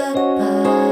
bye.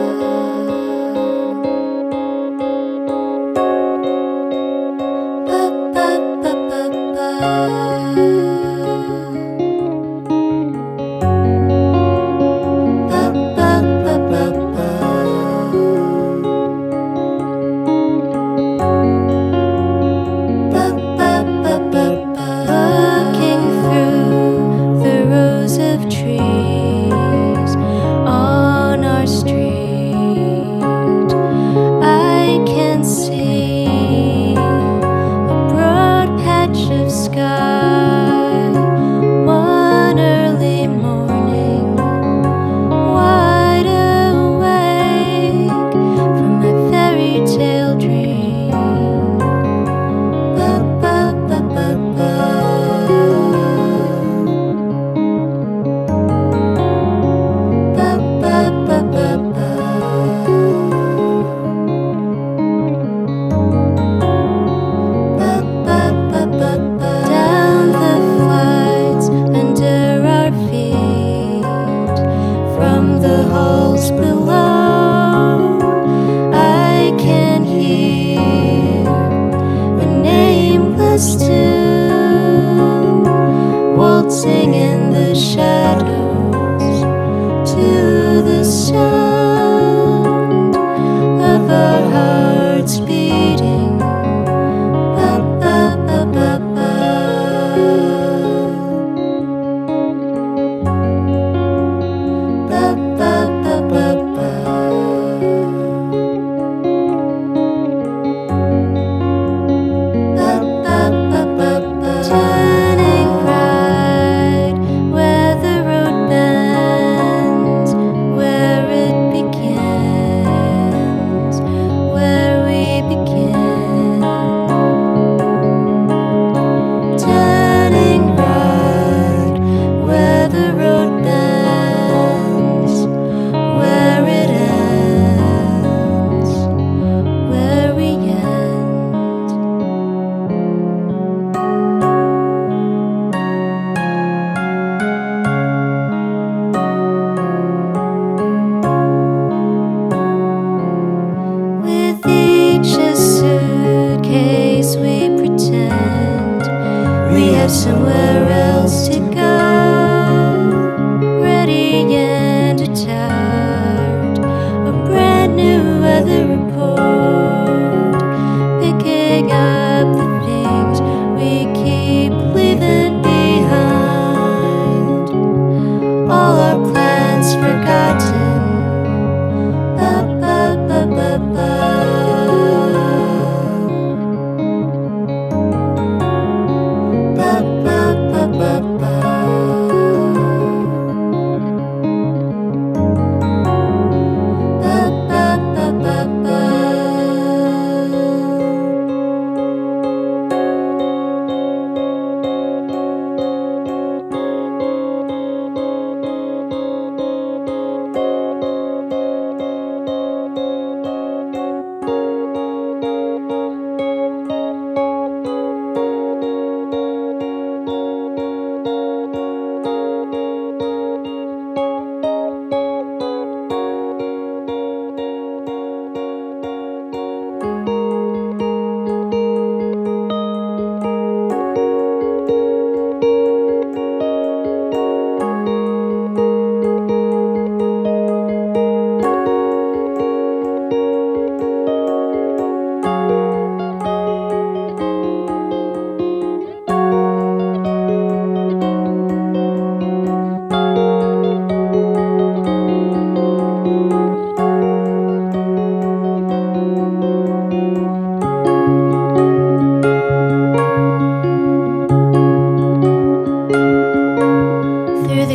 to somewhere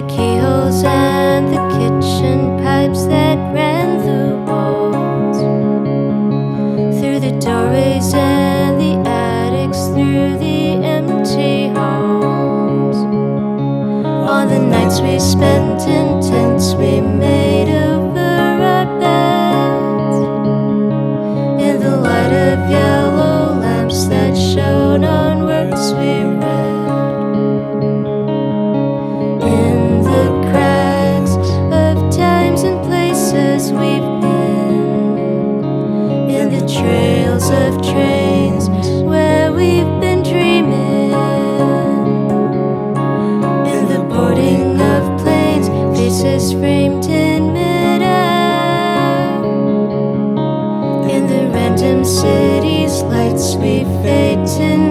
keyholes and the kitchen pipes that ran the walls, through the doorways and the attics, through the empty halls. On the nights we spent in tents, we made a in the trails of trains where we've been dreaming. In the boarding of planes faces framed in midair. In the random cities lights we fade to